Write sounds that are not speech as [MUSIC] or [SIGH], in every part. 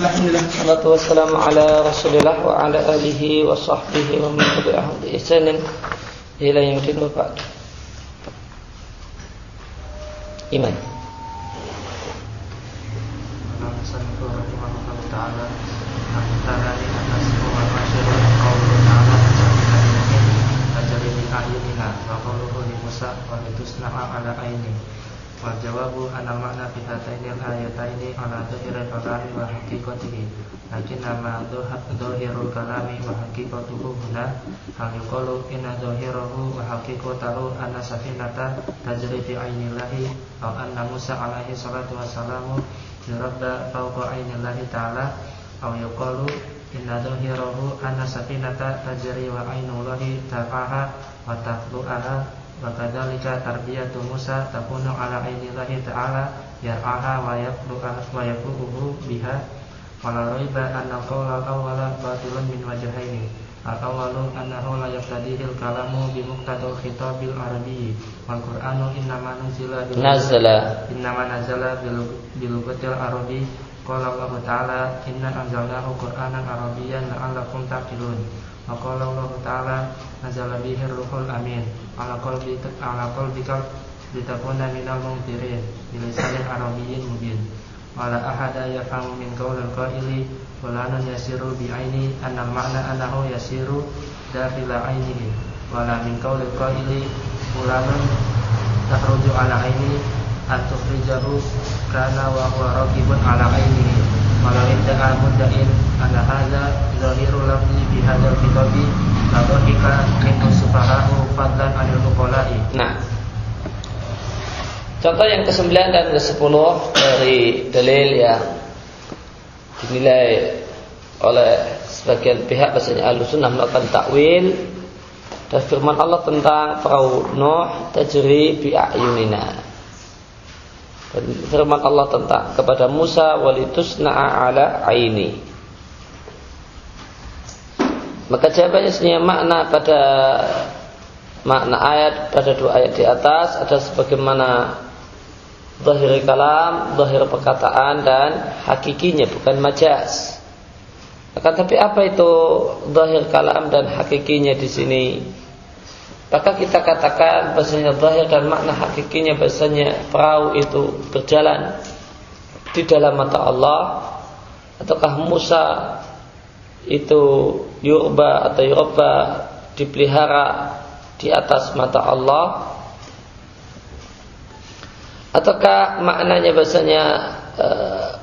Alhamdulillah salatu wassalamu ala Rasulillah wa ala alihi wa sahbihi wa man tabi'ahum bi ihsanin ila. Iman. Wal jawabu anal makna fi hataini al-ayataini ala dhahiril kalami wa haqiqatihi. Lakin nama dhahirul kalami wa haqiqatuhu huna. Hal yuqalu inna dhahirahu wa haqiqatahu anna safinata tajri fi ainillahi aw anna Musa alaihi salatu wassalamu yurabba fawqa ainillahi ta'ala. Aw yuqalu inna dhahirahu anna safinata tajri wa ainullahi ta'aha wa taflu'aha Wakadzalika tarbiyatu Musa takunu ala ainillahi ta'ala yar'aha wa yaqluhu biha. Wala raiba anna qawla awwala batilun min wajhaini al-awwalu annahu la yaqtadihi al-kalamu bi khitabil arabi. Wal qur'anu innama nuzila bil nazala. Innama nazala bil arabi. Qala Allah ta'ala inna anzalnahu qur'anan arabiyyan la'allakum taqilun. Wa qala Allah ta'ala nazala bihi ruhul amin. Ala qalbi ala qalbika litakuna minal munzirin. Bilisanin arabiyyin mubin. Wala ahada yafamu min qaulil qaili wala yasiru bi aini anna makna annahu yasiru dakhila ainihi. Wala min qaulil qaili fulanun tahruju ala aini an tukhrijahu kana wa huwa raqibun ala ainihi wala idda'a mudda'in anna hadza zahirul lafzi bi hadzal Nah. Contoh yang ke-9 dan ke-10 dari dalil yang dinilai oleh sebagian pihak bahasanya ahlu sunnah melakukan takwil dan firman Allah tentang perahu Nuh tajri bi ayunina. Dan firman Allah tentang kepada Musa walitusna'a ala aini maka jawabannya sebenarnya makna pada makna ayat pada dua ayat di atas ada sebagaimana zahir kalam, zahir perkataan dan hakikinya bukan majas. Maka tapi apa itu zahir kalam dan hakikinya di sini? Maka kita katakan bahasanya zahir dan makna hakikinya bahasanya perahu itu berjalan di dalam mata Allah ataukah Musa itu yurba atau yurba dipelihara di atas mata Allah. Ataukah maknanya bahasanya e,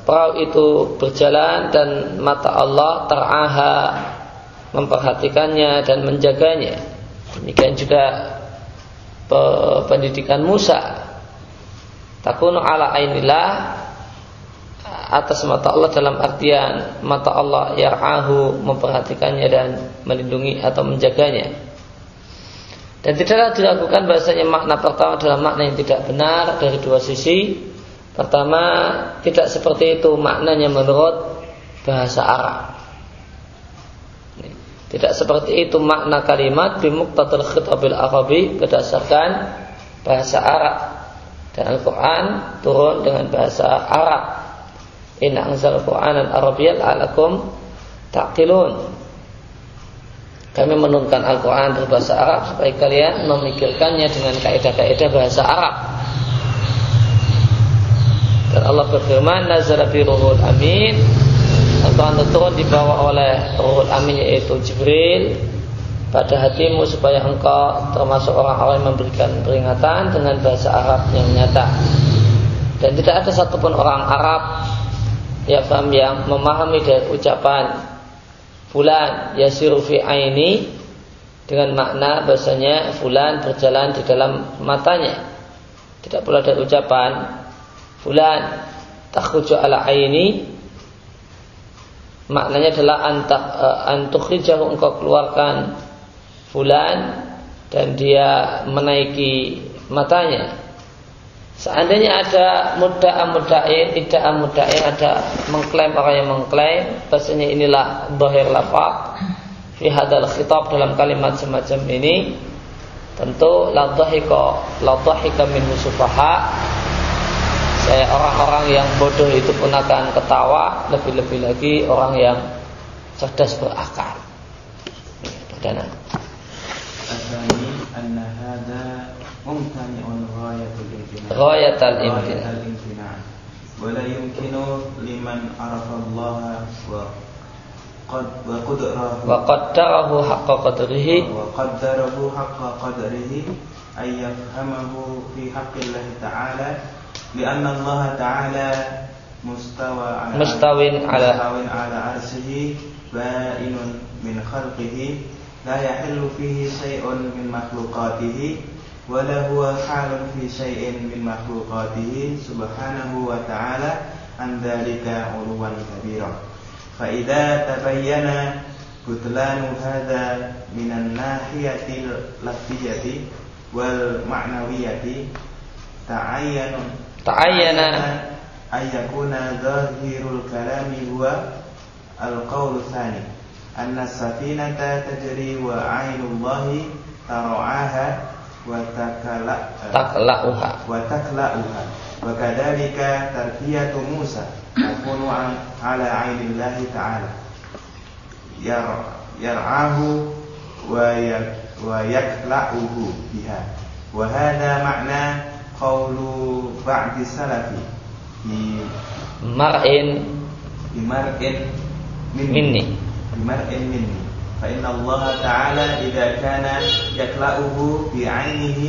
perahu itu berjalan dan mata Allah teraha memperhatikannya dan menjaganya? Demikian juga pendidikan Musa. Takunu ala ainillah atas mata Allah dalam artian mata Allah yar'ahu memperhatikannya dan melindungi atau menjaganya. Dan tidaklah dilakukan bahasanya makna pertama adalah makna yang tidak benar dari dua sisi. Pertama, tidak seperti itu maknanya menurut bahasa Arab. Tidak seperti itu makna kalimat bimuqtatil khitabil arabi berdasarkan bahasa Arab. Dan Al-Quran turun dengan bahasa Arab Inna anzal Qur'anan Arabiyyan alakum taqilun. Kami menurunkan Al-Quran berbahasa Arab supaya kalian memikirkannya dengan kaidah-kaidah bahasa Arab. Dan Allah berfirman, Nazara bi ruhul amin. Al-Quran turun dibawa oleh ruhul amin yaitu Jibril pada hatimu supaya engkau termasuk orang-orang yang memberikan peringatan dengan bahasa Arab yang nyata. Dan tidak ada satupun orang Arab ya paham yang memahami dari ucapan fulan yasiru fi aini dengan makna bahasanya fulan berjalan di dalam matanya. Tidak pula ada ucapan fulan takhruju ala aini. Maknanya adalah antukhrijahu engkau keluarkan fulan dan dia menaiki matanya Seandainya ada muda mudain, tidak muda'in, ada mengklaim orang yang mengklaim, bahasanya inilah bahir lapak. fi hadal khitab dalam kalimat semacam ini, tentu la dhahika, la dhahika min sufaha, saya orang-orang yang bodoh itu pun akan ketawa, lebih-lebih lagi orang yang cerdas berakal. Perdana. Anna غاية الإمتناع. ولا يمكن لمن عرف الله وقد وقدره. وقدره حق قدره. وقدره حق قدره أن يفهمه في حق الله تعالى لأن الله تعالى مستوى على مستوى على مستوى على عرشه بائن من خلقه لا يحل فيه شيء من مخلوقاته. ولا هو حال في شيء من مخلوقاته سبحانه وتعالى عن ذلك علوا كبيرا. فإذا تبين بطلان هذا من الناحية اللفظية والمعنوية تعين تعين. أن يكون ظاهر الكلام هو القول الثاني. أن السفينة تجري وعين الله ترعاها watakala taklauha. Wataklauha. Wa kadzalika tarfiyatu Musa. Takunu ala ainillahi ta'ala. Yar yar'ahu wa ya, wa yaklauhu biha. Wa hadha ma'na qawlu ba'di salafi. Bi mar'in. Di mar'in minni. Di mar'in minni. فإن الله تعالى إذا كان يكلأه بعينه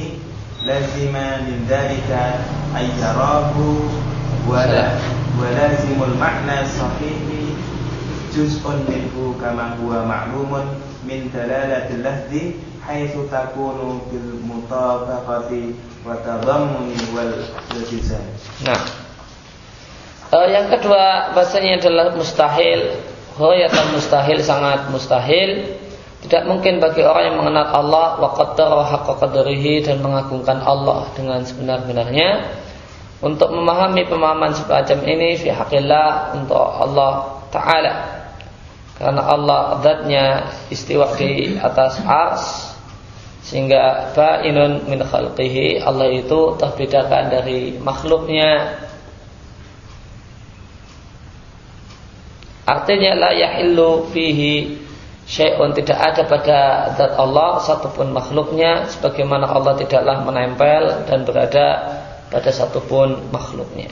لازم من ذلك أن يراه ولا ولازم المعنى الصحيح جزء منه كما هو معلوم من دلالة اللفظ حيث تكون بالمطابقة والتضمن والالتزام. Nah, uh, yang kedua bahasanya adalah mustahil Ghayatan mustahil sangat mustahil. Tidak mungkin bagi orang yang mengenal Allah Wa qaddara Dan mengagungkan Allah dengan sebenar-benarnya. Untuk memahami pemahaman semacam ini Fi haqillah untuk Allah Ta'ala. Karena Allah Zatnya istiwa di atas ars Sehingga Ba'inun min khalqihi. Allah itu terbedakan dari makhluknya Artinya la yahillu fihi syai'un tidak ada pada zat Allah satupun makhluknya sebagaimana Allah tidaklah menempel dan berada pada satupun makhluknya.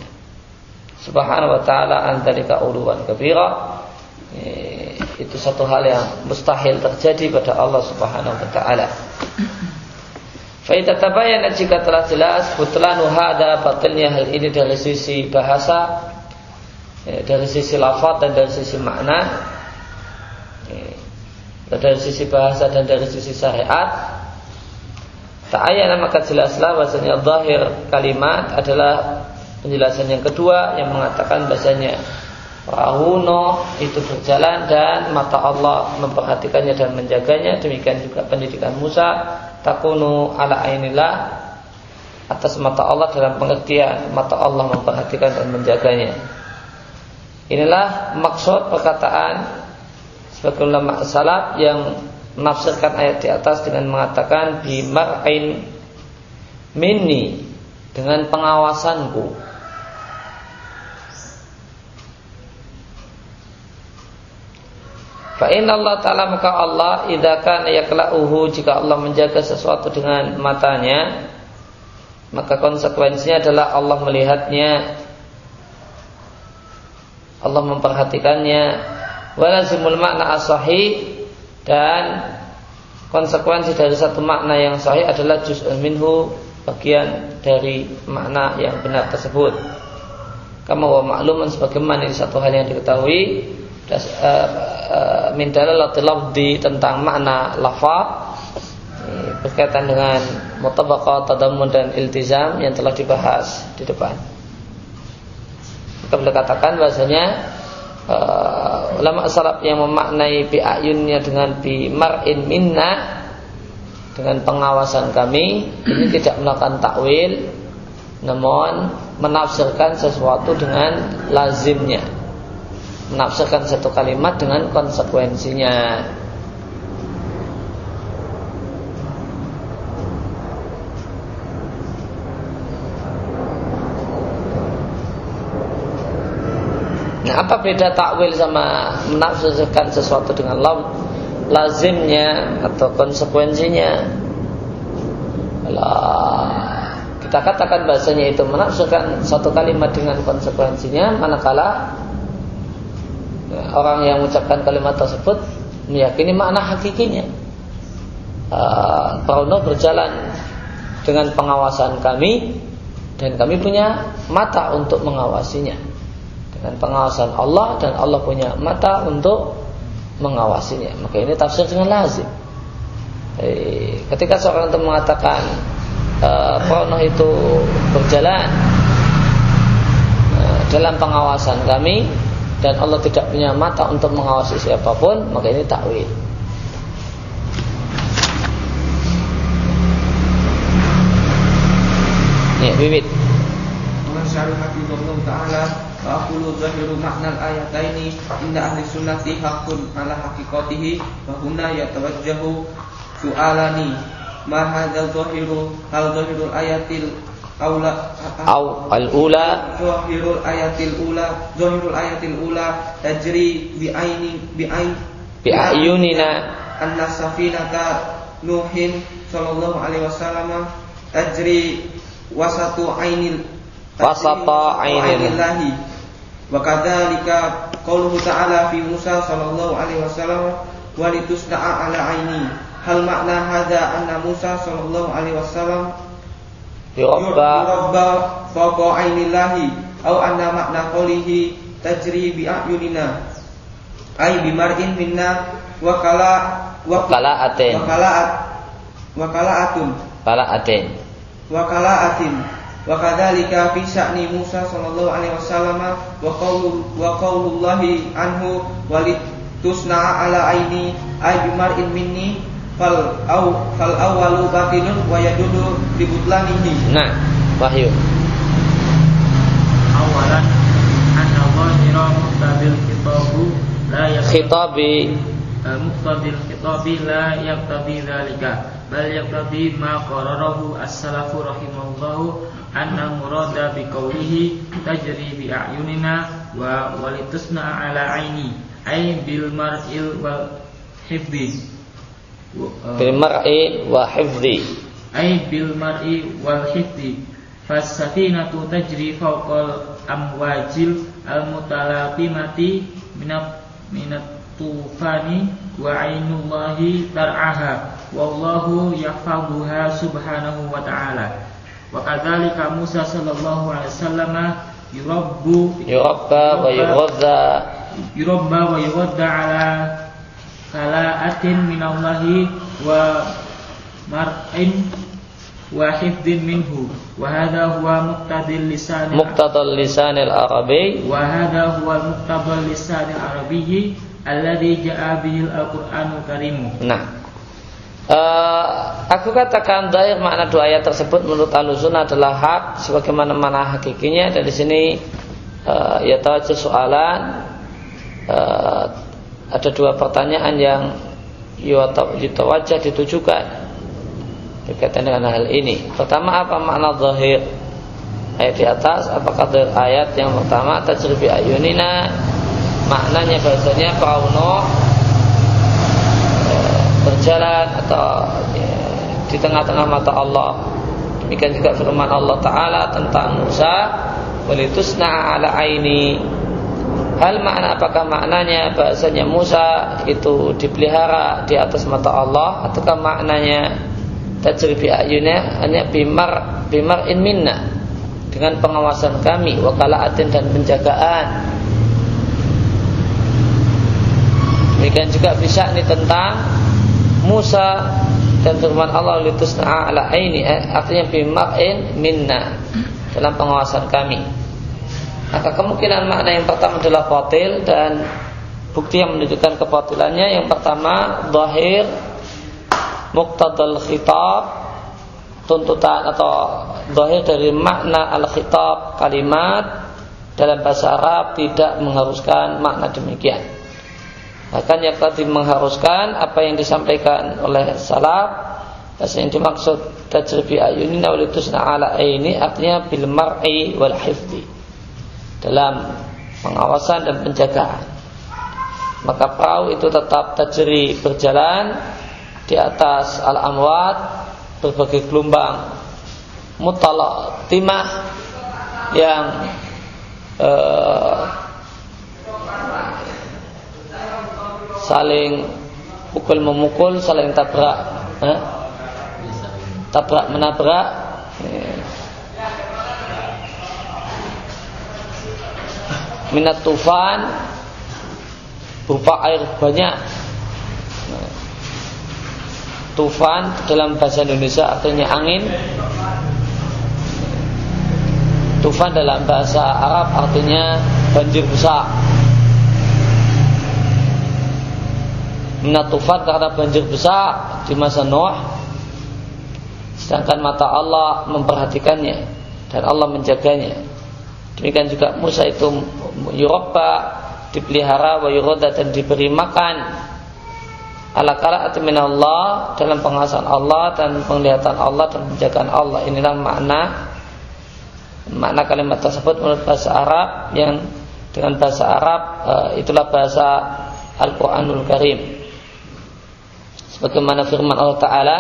Subhanahu wa taala antarika uluwan kabira. Itu satu hal yang mustahil terjadi pada Allah Subhanahu wa taala. Faidah tabayana jika telah jelas butlanu hada batilnya hal ini dari sisi bahasa ya, dari sisi lafaz dan dari sisi makna. Ya, dari sisi bahasa dan dari sisi syariat. Ta'ayyana maka jelaslah bahasanya zahir kalimat adalah penjelasan yang kedua yang mengatakan bahasanya Rahuno itu berjalan dan mata Allah memperhatikannya dan menjaganya. Demikian juga pendidikan Musa. Takunu ala ainillah atas mata Allah dalam pengertian mata Allah memperhatikan dan menjaganya Inilah maksud perkataan sebagai ulama salaf yang menafsirkan ayat di atas dengan mengatakan bimar'in minni dengan pengawasanku. Fa Allah taala maka Allah idza kana yakla'uhu jika Allah menjaga sesuatu dengan matanya maka konsekuensinya adalah Allah melihatnya Allah memperhatikannya walazimul makna asahi dan konsekuensi dari satu makna yang sahih adalah juz'un minhu bagian dari makna yang benar tersebut. Kama wa makluman sebagaimana ini satu hal yang diketahui eh, eh, min dalalati lafdi tentang makna lafaz berkaitan dengan mutabaqah, tadammun dan iltizam yang telah dibahas di depan. Kita boleh katakan bahasanya uh, ulama salaf yang memaknai bi ayunnya dengan bi mar'in minna dengan pengawasan kami ini tidak melakukan takwil namun menafsirkan sesuatu dengan lazimnya. Menafsirkan satu kalimat dengan konsekuensinya apa beda takwil sama menafsirkan sesuatu dengan lam, lazimnya atau konsekuensinya? Kita katakan bahasanya itu menafsirkan satu kalimat dengan konsekuensinya, manakala orang yang mengucapkan kalimat tersebut meyakini makna hakikinya. Uh, berjalan dengan pengawasan kami dan kami punya mata untuk mengawasinya dengan pengawasan Allah dan Allah punya mata untuk mengawasinya. Maka ini tafsir dengan lazim. Eh, ketika seorang itu mengatakan uh, itu berjalan uh, dalam pengawasan kami dan Allah tidak punya mata untuk mengawasi siapa pun maka ini takwil. Ya bibit. Hafizallahu taala wa aqulu zahiru makna al-ayataini inda ahli sunnati haqqun ala haqiqatihi. Wa huna yatawajjahu su'alani. Ma hadza zahiru hal zahirul ayatil aula? Au al-ula? Zahirul ayatil ula zahirul ayatil ula tajri bi aini bi ain. Bi ayunina. Anna safinata nuhin sallallahu alaihi wasallam tajri wasatu ainil wasata ainillahi wa kadzalika qauluhu ta'ala fi Musa sallallahu alaihi wasallam walitusda'a ala aini hal makna hadza anna Musa sallallahu alaihi wasallam yurabba fawqa ainillahi au anna makna qawlihi tajri bi ayunina ay bi mar'in minna wa kala wa kalaatin. wa kalaat wa kalaatun kalaatin. wa kalaatin wa kadzalika fi sya'ni Musa sallallahu alaihi wasallam wa qawlu wa qaulullahi anhu walitusna ala aini ay bi mar'in minni fal au fal awalu batilun wa yadudu libutlanihi nah wahyu. Awalan anna zahira muqtadil khitabu la khitabi. Eh, muqtadil khitabi la yaqtadi dzalika bal yaqtadi ma qararahu as-salafu rahimahullahu anna murada bi qawlihi tajri bi a'yunina wa walitusna ala aini ay bil mar'il wal hifdhi bil mar'i wa hifdhi ay bil mar'i wal hifdhi fasafinatu tajri fawqal amwajil al mutalaqimati minat minat tufani wa ainullahi tar'aha wallahu yahfazuha subhanahu wa ta'ala. Wa kadzalika Musa sallallahu alaihi wasallam yurabbu yurabba wa yughadha yurabba wa yughadha ala kalaatin minallahi wa mar'in wa hifdin minhu. Wa hadha huwa muqtadil lisan muqtadal lisan al-arabi alladhi ja'a bihi al-Qur'anul Karim nah Uh, aku katakan dari makna dua ayat tersebut menurut alusun adalah hak sebagaimana mana hakikinya di sini uh, ya tahu soalan uh, ada dua pertanyaan yang wajah ditujukan berkaitan dengan hal ini. Pertama apa makna zahir? Ayat di atas apakah ayat yang pertama tajribi ayunina maknanya bahasanya pauno eh, berjalan atau ya, di tengah-tengah mata Allah. Demikian juga firman Allah Taala tentang Musa, walitusna ala aini. Hal makna apakah maknanya bahasanya Musa itu dipelihara di atas mata Allah ataukah maknanya? Tajribi ayunnya hanya bimar bimar in minna dengan pengawasan kami wakalaatin dan penjagaan demikian juga bisa ini tentang Musa dan firman Allah litusna ala aini eh, artinya bimar in minna dalam pengawasan kami maka kemungkinan makna yang pertama adalah batil dan bukti yang menunjukkan kebatilannya yang pertama zahir muqtadal khitab tuntutan atau zahir dari makna al-khitab kalimat dalam bahasa Arab tidak mengharuskan makna demikian. Bahkan yang tadi mengharuskan apa yang disampaikan oleh salaf yang dimaksud tajribi ayunina walitusna ala ini artinya bil mar'i wal hifdi dalam pengawasan dan penjagaan. Maka perahu itu tetap terjadi berjalan di atas al-amwat berbagai gelombang mutalak timah yang uh, saling pukul memukul, saling tabrak, eh? tabrak menabrak. Minat tufan berupa air banyak. Tufan dalam bahasa Indonesia artinya angin. Tufan dalam bahasa Arab artinya banjir besar. Minat tufan karena banjir besar di masa Nuh. Sedangkan mata Allah memperhatikannya dan Allah menjaganya. Demikian juga Musa itu Yuroba dipelihara wa yuroda dan diberi makan ala kala Allah dalam pengawasan Allah dan penglihatan Allah dan penjagaan Allah inilah makna makna kalimat tersebut menurut bahasa Arab yang dengan bahasa Arab uh, itulah bahasa Al-Qur'anul Karim sebagaimana firman Allah taala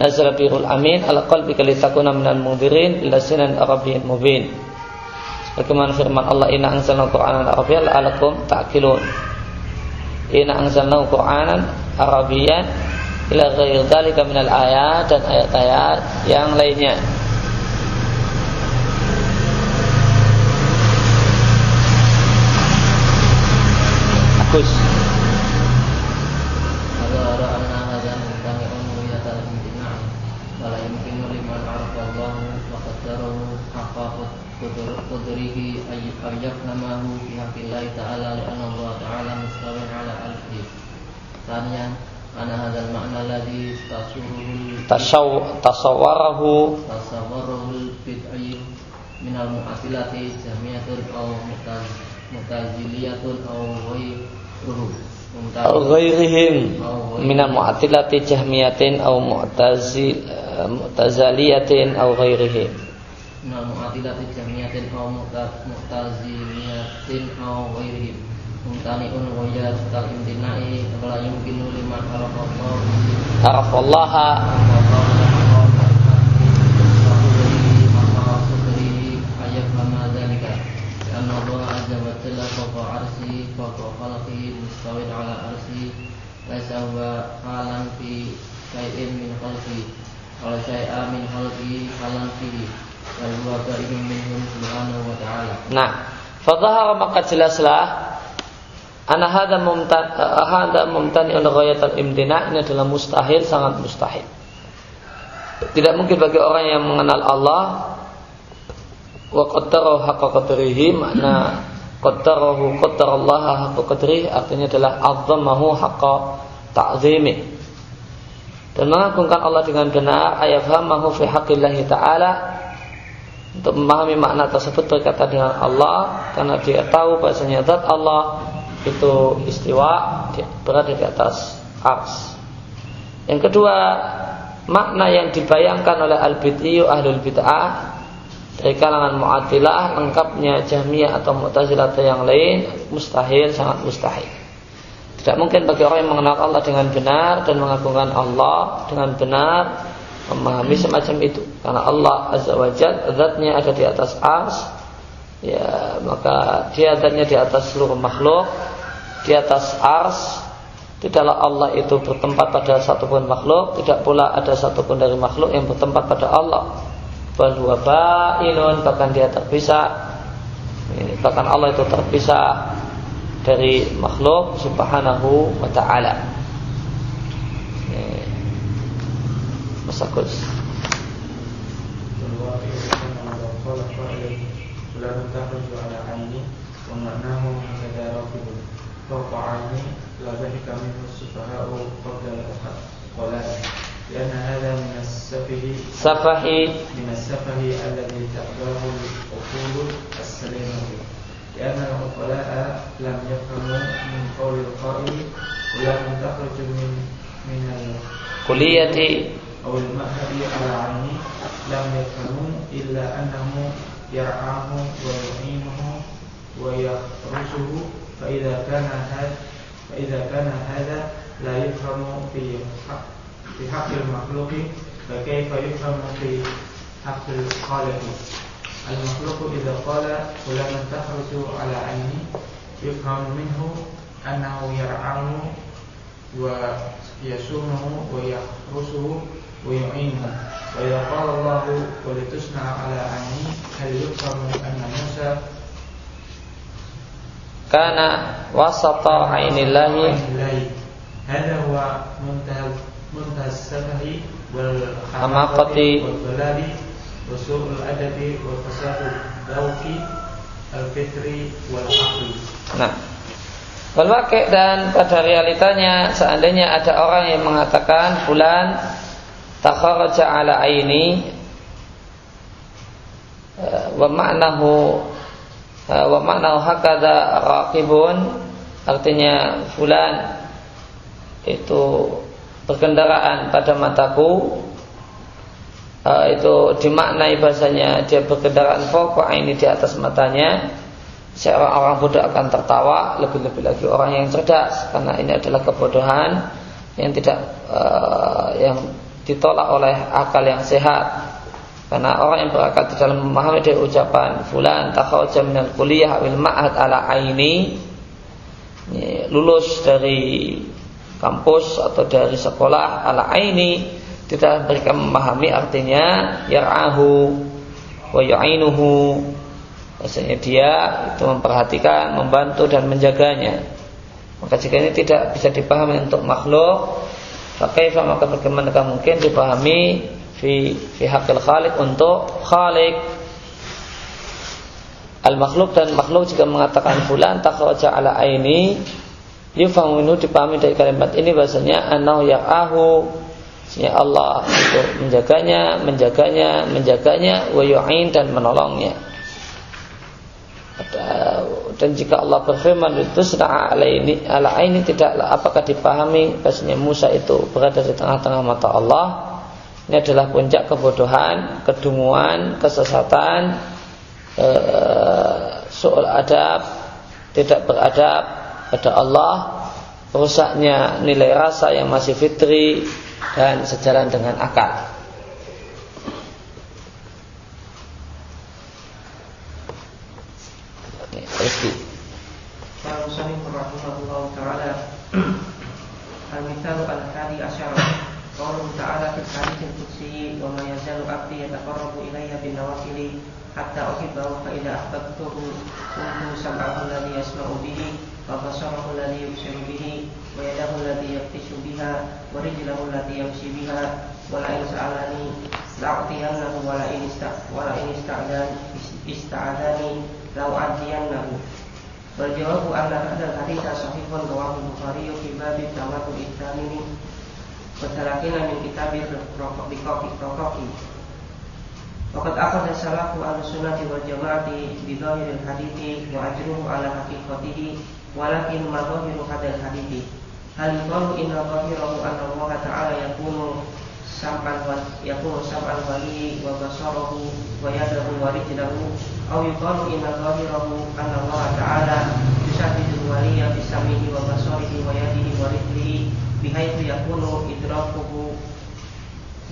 nazala birul amin ala qalbika litakuna minal mundirin ila sinan arabiyyin mubin sebagaimana firman Allah inna anzalna qur'anan arabiyyan la'alakum ta'qilun inna anzalna qur'anan Arabian ila ghairi dzalika minal ayat dan ayat-ayat yang lainnya. Agus. qudrihi ayyab namahu fi haqqillahi ta'ala li'anna Allah ta'ala mustawin ala al-qadr Tanya Ana hadal makna ladhi Tasawwarahu Tasawwarahu bid'i Minal mu'asilati Jamiatun au Mutaziliyatun au Ghairuhu Au ghairihim Minal mu'atilati jahmiyatin Au mu'tazaliyatin Au ghairihim Minal mu'atilati jahmiyatin Au mu'taziliyatin Au ghairihim mumtani'un wa jazatal imtinai la yumkinu liman arafallahu arafallaha. Karena Allah azza wa jalla fawqa arsi fawqa khalqi mustawid ala arsi laisa huwa halan fi syai'in min khalqi wala syai'a min khalqi halan fihi wal huwa ba'idun minhum subhanahu wa ta'ala nah fadhahara maka jelaslah Ana hada mumtan hada mumtani ghayatul imtina ini adalah mustahil sangat mustahil. Tidak mungkin bagi orang yang mengenal Allah wa qaddarahu haqqa qadrihi makna qaddarahu qaddarallaha haqqa qadrihi artinya adalah azzamahu haqqa ta'zimi dan mengagungkan Allah dengan benar ayafhamahu fi haqqillahi ta'ala untuk memahami makna tersebut berkata dengan Allah karena dia tahu bahasanya zat Allah itu istiwa berada di atas ars. Yang kedua, makna yang dibayangkan oleh al-bid'iyu ahlul bid'ah dari kalangan mu'atilah lengkapnya jahmiyah atau mu'tazilah atau yang lain mustahil sangat mustahil. Tidak mungkin bagi orang yang mengenal Allah dengan benar dan mengagungkan Allah dengan benar memahami semacam itu karena Allah azza wajalla zatnya ada di atas ars ya maka dia zatnya di atas seluruh makhluk di atas ars Tidaklah Allah itu bertempat pada satupun makhluk Tidak pula ada satupun dari makhluk yang bertempat pada Allah Bahwa ba'inun Bahkan dia terpisah Bahkan Allah itu terpisah Dari makhluk Subhanahu wa ta'ala Mas Agus فوق عيني لا ضحك منه السفهاء قبل العقلاء لأن هذا من السفه سفه من السفه الذي تأباه العقول السليمة لأن العقلاء لم يفهموا من قول القائل ولم تخرج من من الكلية أو المهد على عيني لم يفهموا إلا أنه يرعاه ويعينه ويخرسه فإذا كان هذا فإذا كان هذا لا يفهم في حق في حق المخلوق فكيف يفهم في حق الخالق؟ المخلوق إذا قال فلان تخرج على عيني يفهم منه أنه يرعاه ويسومه ويحرسه ويعينه. وإذا قال الله ولتصنع على عيني هل يفهم أن موسى kana wasata ainillahi hada huwa nah. Wal dan pada realitanya seandainya ada orang yang mengatakan bulan takharaja ala aini eh, wa ma'nahu wa ma'nahu hakada raqibun artinya fulan itu berkendaraan pada mataku eh, itu dimaknai bahasanya dia berkendaraan pokok ini di atas matanya seorang orang bodoh akan tertawa lebih-lebih lagi orang yang cerdas karena ini adalah kebodohan yang tidak uh, yang ditolak oleh akal yang sehat karena orang yang berakal di dalam memahami dari ucapan fulan takhawja minal kuliah wil ma'had ala aini lulus dari kampus atau dari sekolah ala aini tidak mereka memahami artinya yar'ahu wa yu'inuhu Maksudnya dia itu memperhatikan, membantu dan menjaganya. Maka jika ini tidak bisa dipahami untuk makhluk, maka maka bagaimana mungkin dipahami fi fi hakil khalik untuk khalik al makhluk dan makhluk jika mengatakan fulan takhraja ala aini yufahamu dipahami dari kalimat ini bahasanya anahu ya'ahu ya Allah untuk menjaganya, menjaganya, menjaganya, wa yu'in dan menolongnya. Dan jika Allah berfirman itu sudah ala ini ala ini tidak apakah dipahami? Bahasanya Musa itu berada di tengah-tengah mata Allah ini adalah puncak kebodohan, kedunguan, kesesatan, eh, soal adab, tidak beradab pada Allah, rusaknya nilai rasa yang masih fitri dan sejalan dengan akal. Sami rahimahullah taala [CLEARS THROAT] Al-Mithalu al-Hadi asyara Qawluhu ta'ala qudsi Wa ma yazalu abdi yataqarrabu Hatta uhibbahu fa idha ahbabtuhu Kuntu sam'ahu alladhi yasma'u bihi Wa basarahu alladhi yubsiru bihi Wa yadahu alladhi yaktishu biha Wa rijlahu alladhi yamshi biha Wa la'in sa'alani La'utiyannahu wa la'in ista'adani lau adiyannahu wal jawabu anna hadal haditha sahihun rawahu Bukhari fi bab tawadu ittamini wa talakina min kitabir rokok. Rokoki Waqad akhadha salafu ahlu sunnati wal jama'ati bi dhahiril hadithi wa ajruhu ala haqiqatihi walakin ma dhahiru hadal hadithi. Hal yuqalu inna dhahirahu anna Allah ta'ala yakunu sam'an wa yakunu sam'an wali wa basarahu wa yadahu wa rijlahu aw yuqalu inna dhahirahu anna Allah ta'ala yusaddidu waliya bisamihi wa basarihi wa yadihi wa rijlihi bihaitsu yakunu idrakuhu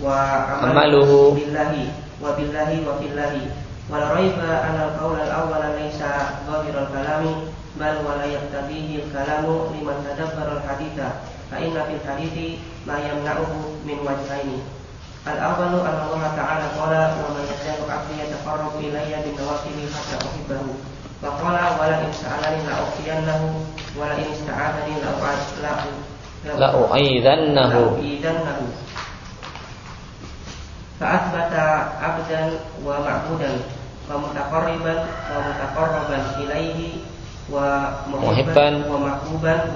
wa amaluhu billahi wa billahi wa billahi. Wa la raiba anna al-qawl al-awwal laysa dhahirul kalami bal wa la yaqtadihi al-kalamu liman tadabbara al-haditha. Fa inna fil hadithi ma yamna'uhu min wajhaini. Anna Allah Ta'ala qala wa man yadzalu 'abdi yataqarrabu ilayya bin nawafili hatta uhibbahu. Wa qala wa la in la uqiyannahu wa la in ista'adani la u'adlahu la u'idannahu u'idannahu. Fa'athbata 'abdan wa ma'budan wa mutaqarriban wa mutaqarraban ilaihi wa muhibban wa mahbuban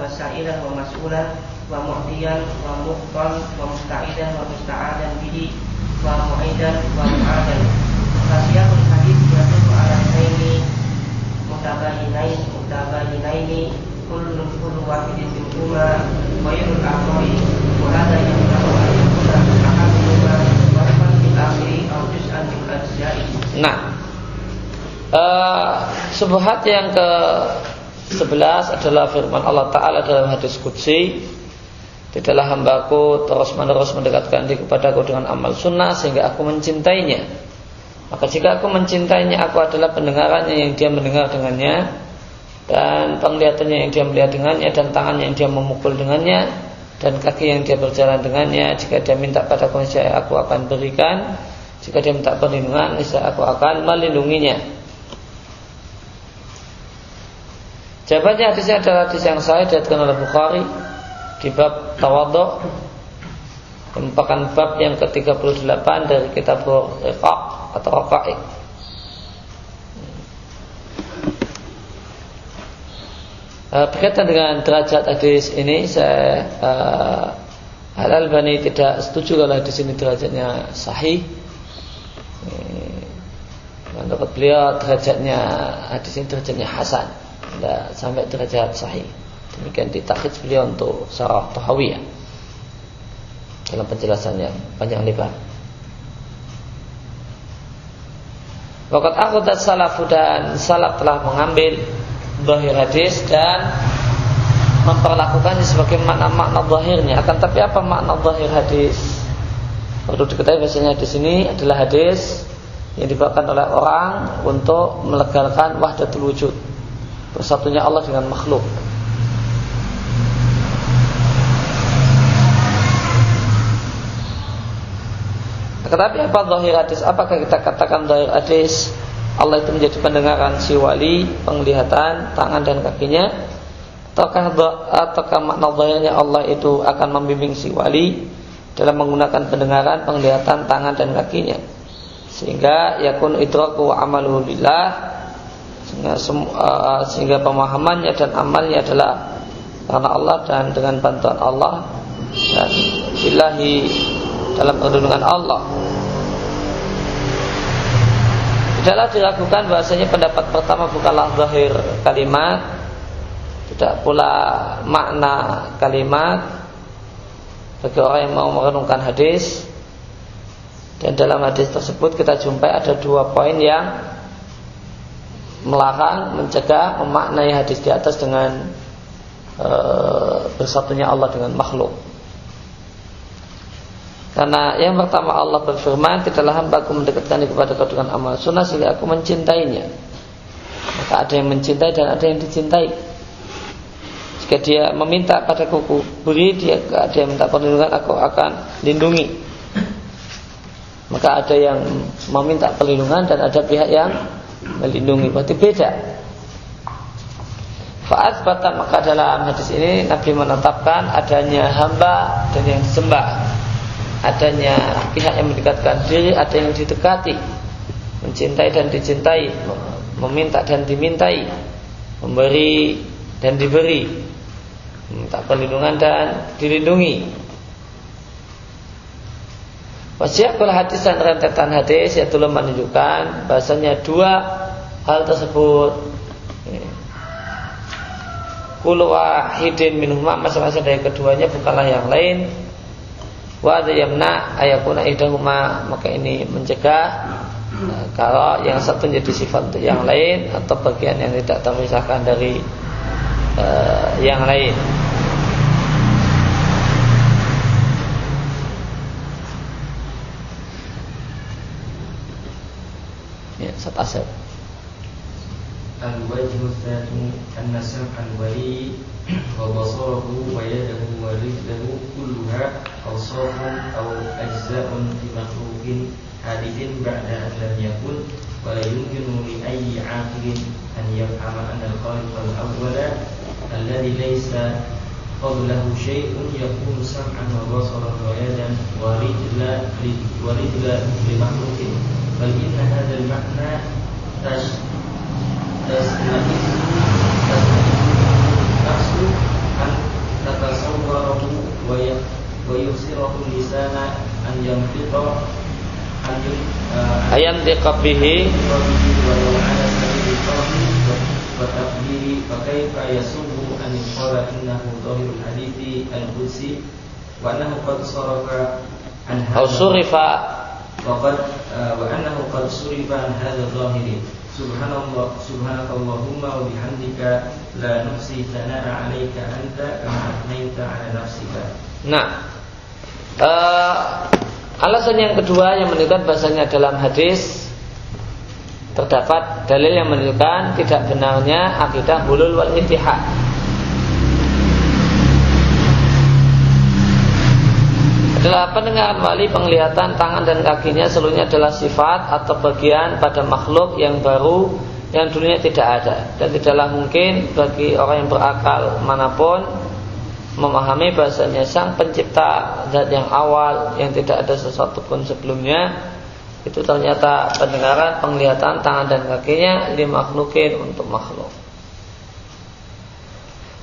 Nah Uh, subhat yang ke 11 adalah firman Allah Ta'ala dalam hadis Qudsi Tidaklah hambaku terus menerus mendekatkan diri kepadaku dengan amal sunnah sehingga aku mencintainya. Maka jika aku mencintainya aku adalah pendengarannya yang dia mendengar dengannya Dan penglihatannya yang dia melihat dengannya Dan tangannya yang dia memukul dengannya Dan kaki yang dia berjalan dengannya Jika dia minta padaku saya aku akan berikan Jika dia minta perlindungan saya aku akan melindunginya Jawabannya hadisnya adalah hadis yang saya diatkan oleh Bukhari di bab tawadhu merupakan bab yang ke-38 dari kitab Riqaq atau Raqaiq. Uh, berkaitan dengan derajat hadis ini saya uh, Al Albani tidak setuju kalau di sini derajatnya sahih. Menurut beliau derajatnya hadis ini derajatnya hasan tidak sampai derajat sahih. Demikian ditakhid beliau untuk sarah tahawiyah dalam penjelasannya panjang lebar. Wakat aku dan salafu dan salaf telah mengambil zahir hadis dan memperlakukannya sebagai makna-makna zahirnya. Akan tapi apa makna zahir hadis? Perlu diketahui bahasanya di sini adalah hadis yang dibawakan oleh orang untuk melegalkan wahdatul wujud bersatunya Allah dengan makhluk. Tetapi apa zahir hadis? Apakah kita katakan zahir hadis Allah itu menjadi pendengaran si wali, penglihatan tangan dan kakinya? Ataukah ataukah makna zahirnya Allah itu akan membimbing si wali dalam menggunakan pendengaran, penglihatan tangan dan kakinya? Sehingga yakun idraku wa amaluhu lillah sehingga, uh, sehingga pemahamannya dan amalnya adalah karena Allah dan dengan bantuan Allah dan ilahi dalam perlindungan Allah. Tidaklah dilakukan bahasanya pendapat pertama bukanlah zahir kalimat Tidak pula makna kalimat Bagi orang yang mau merenungkan hadis Dan dalam hadis tersebut kita jumpai ada dua poin yang melarang, mencegah, memaknai hadis di atas dengan e, bersatunya Allah dengan makhluk. Karena yang pertama Allah berfirman, tidaklah hamba aku mendekatkan kepada kau dengan amal sunnah sehingga aku mencintainya. Maka ada yang mencintai dan ada yang dicintai. Jika dia meminta pada kuku beri dia ada yang minta perlindungan aku akan lindungi. Maka ada yang meminta perlindungan dan ada pihak yang melindungi berarti beda Faat bata maka dalam hadis ini Nabi menetapkan adanya hamba dan yang disembah Adanya pihak yang mendekatkan diri Ada yang didekati Mencintai dan dicintai Meminta dan dimintai Memberi dan diberi Minta perlindungan dan dilindungi. Wasiakul hadis dan rentetan hadis yaitu menunjukkan bahasanya dua hal tersebut. Kulu wahidin minhumma masing-masing dari keduanya bukanlah yang lain wa yamna ayakuna idahuma maka ini mencegah e, kalau yang satu jadi sifat untuk yang lain atau bagian yang tidak terpisahkan dari uh, yang lain. Ya sat asal al-wajhu thani an-nasr al-wali وبصره ويده ورجله كلها أوصاف أو أجزاء في مخلوق حادث بعد أن لم يكن ولا يمكن لأي عاقل أن يفهم أن الخالق الأول الذي ليس قبله شيء يكون سمعا وبصرا ويدا ورجلا ورجلا لمخلوق بل إن هذا المعنى تستنقص أن ينطق أن ينطق به ولو على سبيل القول وتقدير فكيف يسوغ أن يقال إنه ظاهر الحديث القدسي وأنه قد صرف عن أو صرف وقد وأنه قد صرف عن هذا الظاهر Subhanallah subhanakallahumma wa bihamdika la nuhsi thana'a 'alaika anta kama athnaita 'ala nafsika. Nah, uh, alasan yang kedua yang menunjukkan bahasanya dalam hadis terdapat dalil yang menunjukkan tidak benarnya akidah hulul wal ittihad. adalah pendengaran wali penglihatan tangan dan kakinya seluruhnya adalah sifat atau bagian pada makhluk yang baru yang dulunya tidak ada dan tidaklah mungkin bagi orang yang berakal mana pun memahami bahasanya sang pencipta zat yang awal yang tidak ada sesuatu pun sebelumnya itu ternyata pendengaran penglihatan tangan dan kakinya li makhlukin untuk makhluk.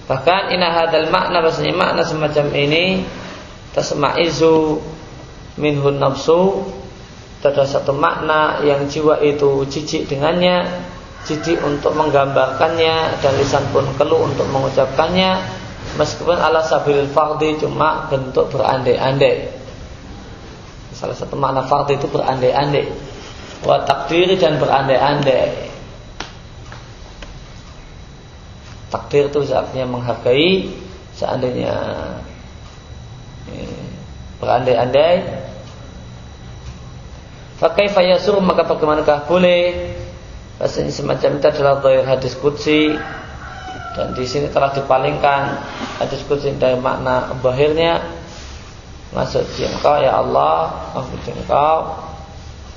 Bahkan inahadal makna bahasanya makna semacam ini tasma'izu minhun nafsu ada satu makna yang jiwa itu jijik dengannya jijik untuk menggambarkannya dan lisan pun keluh untuk mengucapkannya meskipun ala sabil fardi cuma bentuk berandai-andai. Salah satu makna fardi itu berandai-andai. Wa takdiri dan berandai-andai. Takdir itu artinya menghargai seandainya berandai-andai. Pakai fayasur maka bagaimanakah boleh? Bahasanya semacam itu adalah Zahir hadis kudsi Dan di sini telah dipalingkan Hadis kudsi dari makna Bahirnya. Maksud engkau ya Allah Maksud engkau.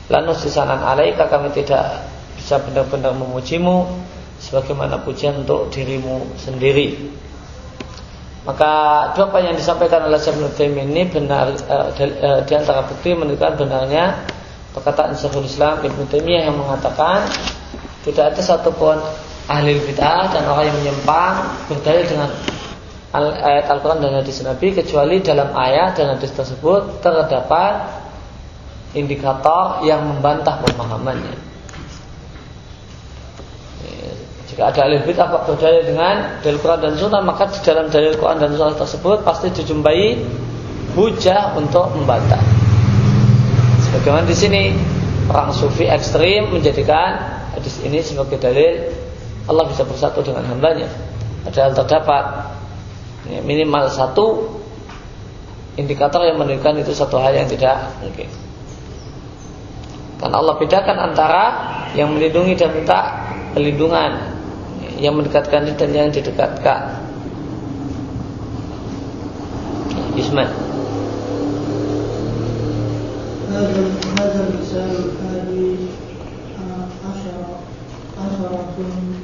Lalu sisanan alaika kami tidak Bisa benar-benar memujimu Sebagaimana pujian untuk dirimu sendiri. Maka dua apa yang disampaikan oleh Syekh Ibnu ini benar uh, uh, di antara bukti menunjukkan benarnya perkataan Syekhul Islam Ibnu Taimiyah yang mengatakan tidak ada satupun ahli bid'ah dan orang yang menyimpang berdalil dengan ayat Al-Quran dan hadis Nabi kecuali dalam ayat dan hadis tersebut terdapat indikator yang membantah pemahamannya. Jika ada ahli bid'ah berdalil dengan dalil Quran dan Sunnah, maka di dalam dalil Quran dan Sunnah tersebut pasti dijumpai hujah untuk membantah. Sebagaimana di sini orang sufi ekstrim menjadikan hadis ini sebagai dalil Allah bisa bersatu dengan hambanya. Padahal terdapat ya, minimal satu indikator yang menunjukkan itu satu hal yang tidak mungkin. Karena Allah bedakan antara yang melindungi dan minta perlindungan yang mendekatkan dan yang didekatkan. Ismail.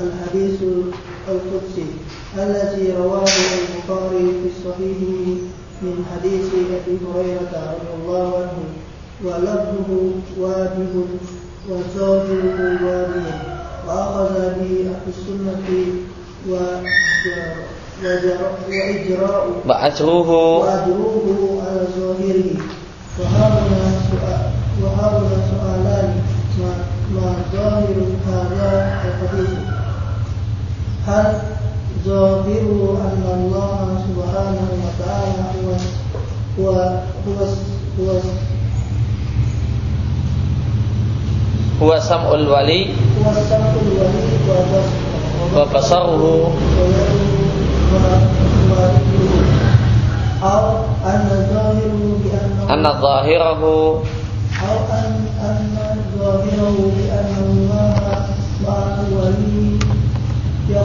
الحديث القدسي الذي رواه البخاري في الصحيح من حديث أبي هريرة رضي الله عنه ولفظه واجب وزوجه واجب. وأخذ به أهل السنة وإجراء وأجروه. وأجروه على ظاهره. وهذا سؤال وهذا سؤالان ما ما ظاهر هذا الحديث. هل ظاهره أن الله سبحانه وتعالى هو هو هو هو هو سمع الولي هو السمع الولي وبصره أو أن ظاهره بأنه أن ظاهره أو أن أن ظاهره بأن الله مع الولي Ya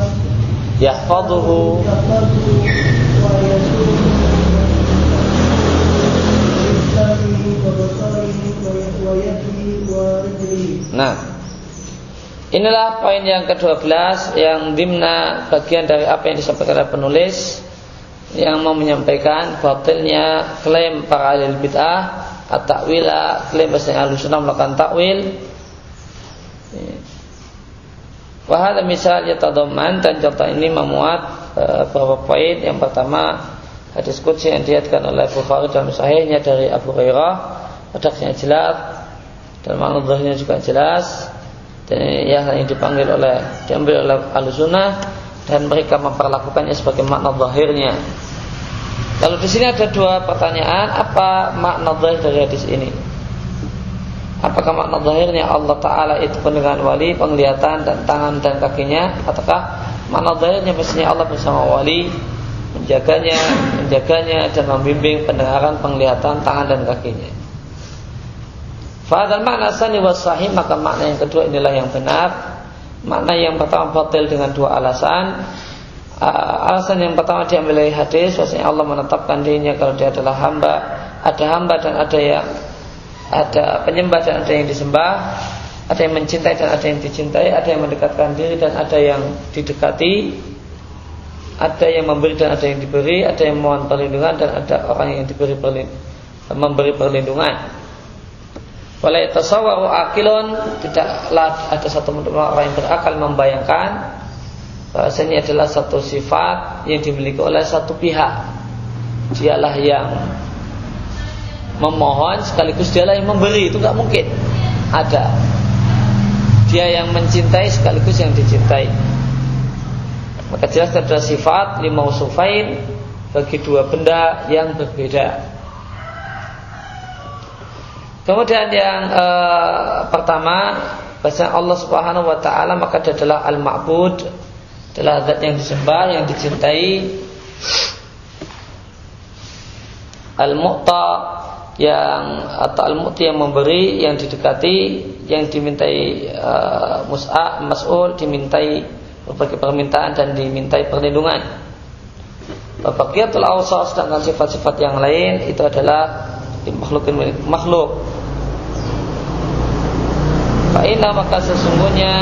yahfazuhu Nah, inilah poin yang ke-12 yang dimna bagian dari apa yang disampaikan oleh penulis yang mau menyampaikan batilnya klaim para ahli bid'ah at-ta'wila klaim bahasa yang melakukan takwil. Wahada misalnya tadoman dan contoh ini memuat uh, beberapa poin. Yang pertama hadis kunci yang diatkan oleh Bukhari dalam sahihnya dari Abu Hurairah redaksinya jelas dan makna juga jelas dan yang dipanggil oleh diambil oleh al-sunnah dan mereka memperlakukannya sebagai makna zahirnya. Lalu di sini ada dua pertanyaan, apa makna zahir dari hadis ini? Apakah makna zahirnya Allah Ta'ala itu pendengaran wali, penglihatan dan tangan dan kakinya? Ataukah makna zahirnya mestinya Allah bersama wali, menjaganya, menjaganya dan membimbing pendengaran, penglihatan, tangan dan kakinya? Fadal makna sani sahih maka makna yang kedua inilah yang benar Makna yang pertama batil dengan dua alasan uh, Alasan yang pertama diambil dari hadis Bahasanya Allah menetapkan dirinya kalau dia adalah hamba Ada hamba dan ada yang Ada penyembah dan ada yang disembah Ada yang mencintai dan ada yang dicintai Ada yang mendekatkan diri dan ada yang didekati Ada yang memberi dan ada yang diberi Ada yang mohon perlindungan dan ada orang yang diberi perlindungan Memberi perlindungan Walai tasawwaru akilun tidaklah ada satu orang yang berakal membayangkan bahasanya adalah satu sifat yang dimiliki oleh satu pihak. Dialah yang memohon sekaligus dialah yang memberi itu nggak mungkin ada. Dia yang mencintai sekaligus yang dicintai. Maka jelas ada sifat lima usufain bagi dua benda yang berbeda. Kemudian yang e, pertama bahasa Allah Subhanahu wa taala maka dia adalah al-ma'bud adalah zat yang disembah, yang dicintai. Al-mu'ta yang atau al-mu'ti yang memberi, yang didekati, yang dimintai e, mus'a, mas'ul, dimintai berbagai permintaan dan dimintai perlindungan. Bagiatul awsaf sedangkan sifat-sifat yang lain itu adalah makhluk makhluk Fa'ina maka sesungguhnya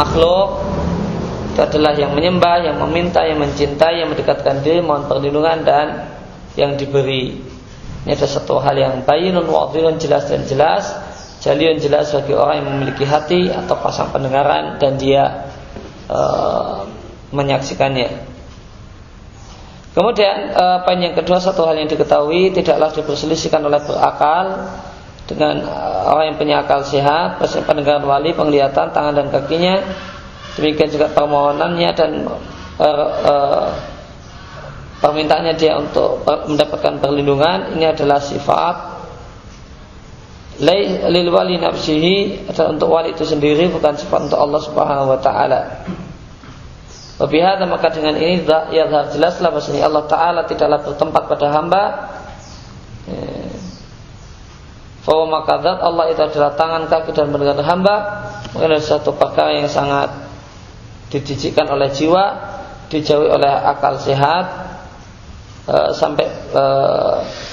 makhluk itu adalah yang menyembah, yang meminta, yang mencintai, yang mendekatkan diri, mohon perlindungan dan yang diberi. Ini ada satu hal yang bayinun wadhirun jelas dan jelas, jaliun jelas bagi orang yang memiliki hati atau pasang pendengaran dan dia uh, menyaksikannya. Kemudian eh, poin yang kedua satu hal yang diketahui tidaklah diperselisihkan oleh berakal dengan eh, orang yang punya akal sehat, pendengaran wali, penglihatan tangan dan kakinya, demikian juga permohonannya dan per, uh, permintaannya dia untuk mendapatkan perlindungan ini adalah sifat lil wali nafsihi adalah untuk wali itu sendiri bukan sifat untuk Allah Subhanahu wa taala. Wabihada maka dengan ini ya jelaslah bahasanya Allah Ta'ala tidaklah bertempat pada hamba Bahwa ya. maka zat Allah itu adalah tangan kaki dan pendengar hamba Mungkin ada satu perkara yang sangat didijikkan oleh jiwa Dijauhi oleh akal sehat e, Sampai e,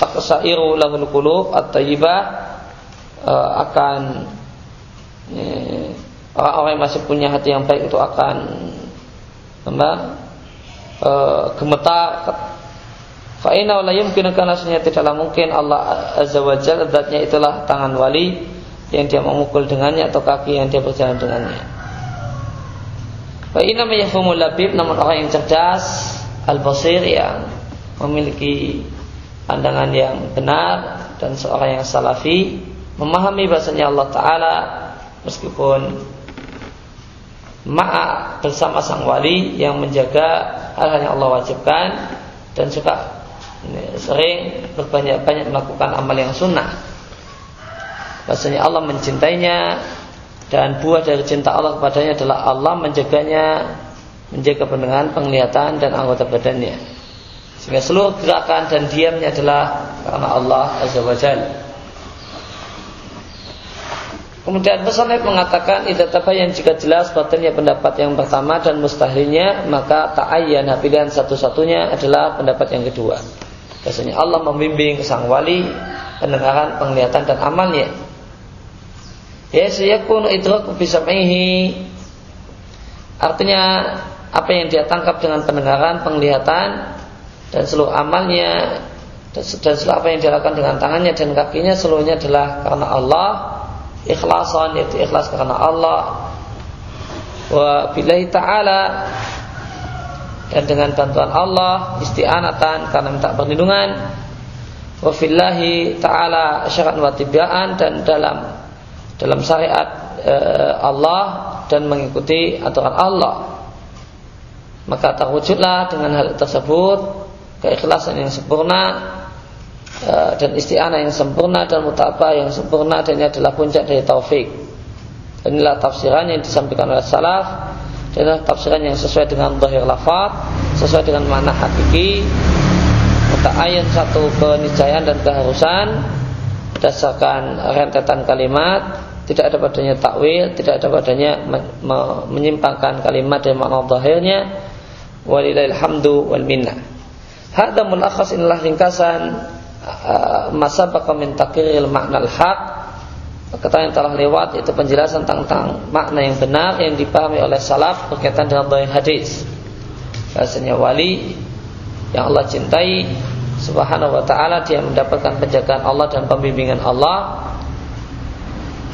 taksairu lahul kulub atau tayyibah e, Akan e, Orang-orang yang masih punya hati yang baik itu akan apa e, gemetar Fa'ina wala yumkinu karena tidaklah mungkin Allah Azza wa Jalla zatnya itulah tangan wali yang dia memukul dengannya atau kaki yang dia berjalan dengannya. Fa'ina mayafumul labib namun orang yang cerdas al-basir yang memiliki pandangan yang benar dan seorang yang salafi memahami bahasanya Allah Ta'ala meskipun ma'a bersama sang wali yang menjaga hal-hal yang Allah wajibkan dan suka sering berbanyak-banyak melakukan amal yang sunnah. Bahasanya Allah mencintainya dan buah dari cinta Allah kepadanya adalah Allah menjaganya, menjaga pendengaran, penglihatan dan anggota badannya. Sehingga seluruh gerakan dan diamnya adalah karena Allah Azza wa Jalla. Kemudian pesannya mengatakan tidak tabayan jika jelas batinnya pendapat yang pertama dan mustahilnya maka ta'ayyana pilihan satu-satunya adalah pendapat yang kedua. Biasanya Allah membimbing sang wali pendengaran, penglihatan dan amalnya. Ya sayakunu idraku bisam'ihi Artinya apa yang dia tangkap dengan pendengaran, penglihatan dan seluruh amalnya dan seluruh apa yang dia lakukan dengan tangannya dan kakinya seluruhnya adalah karena Allah. Ikhlasan yaitu ikhlas karena Allah. Wa billahi ta'ala dan dengan bantuan Allah isti'anatan karena minta perlindungan. Wa fillahi ta'ala syarat wa tibaan dan dalam dalam syariat e, Allah dan mengikuti aturan Allah maka terwujudlah dengan hal tersebut keikhlasan yang sempurna e, dan isti'anah yang sempurna dan mutabah yang sempurna dan ini adalah puncak dari taufik Inilah tafsiran yang disampaikan oleh salaf adalah tafsiran yang sesuai dengan zahir lafaz, sesuai dengan makna hakiki. Ayat satu keniscayaan dan keharusan berdasarkan rentetan kalimat tidak ada padanya takwil, tidak ada padanya menyimpangkan kalimat dari makna zahirnya. Walillahil hamdu wal minna. Hadza mulakhas inilah ringkasan masa baqa min makna al-haq Kata yang telah lewat itu penjelasan tentang makna yang benar yang dipahami oleh salaf berkaitan dengan dhahir hadis. Bahasanya wali yang Allah cintai subhanahu wa ta'ala dia mendapatkan penjagaan Allah dan pembimbingan Allah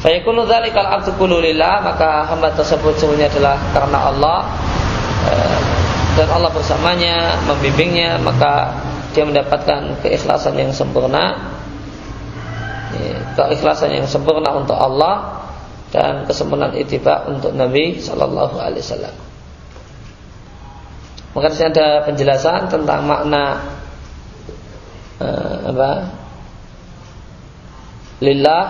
Fayakunu dhalikal abdu maka hamba tersebut sebenarnya adalah karena Allah eh, dan Allah bersamanya membimbingnya maka dia mendapatkan keikhlasan yang sempurna keikhlasan yang sempurna untuk Allah dan kesempurnaan ittiba untuk Nabi Shallallahu Alaihi Wasallam. Maka di ada penjelasan tentang makna uh, apa? Lillah,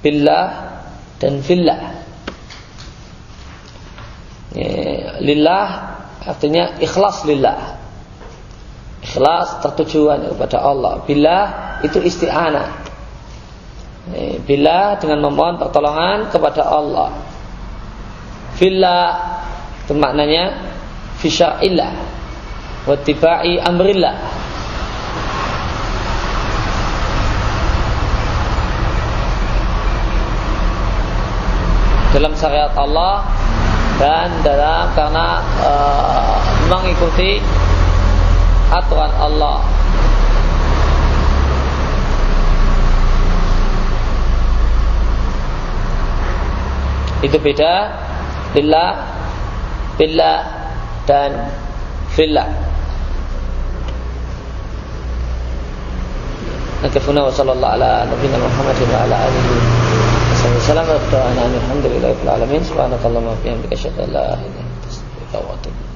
billah dan fillah. Ya, lillah artinya ikhlas lillah. Ikhlas tertujuan kepada Allah. Billah itu isti'anah Eh, bila dengan memohon pertolongan kepada Allah. Villa itu maknanya fisya'illah wa tibai amrillah. Dalam syariat Allah dan dalam karena uh, mengikuti aturan Allah. Itu beda billah billah dan fillah Nakafuna wa sallallahu ala nabiyina Muhammad wa ala alihi والسلام عليكم ورحمة الله الحمد لله رب العالمين. سبحانك اللهم وبحمدك أشهد أن لا إله إلا أنت أستغفرك وأتوب إليك.